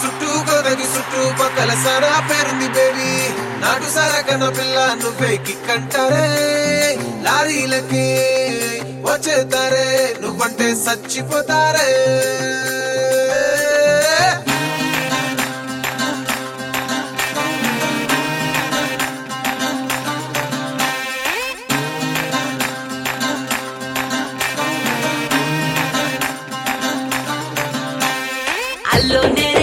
చుట్టూ గొరగి చుట్టూ పక్కల సరా పేరుంది బేబీ నాకు సరా పిల్ల నువ్వేకి కంటారే లారీలకి వచ్చేతారే నువ్వంటే చచ్చిపోతారే Alone.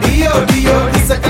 D-O-D-O, it's a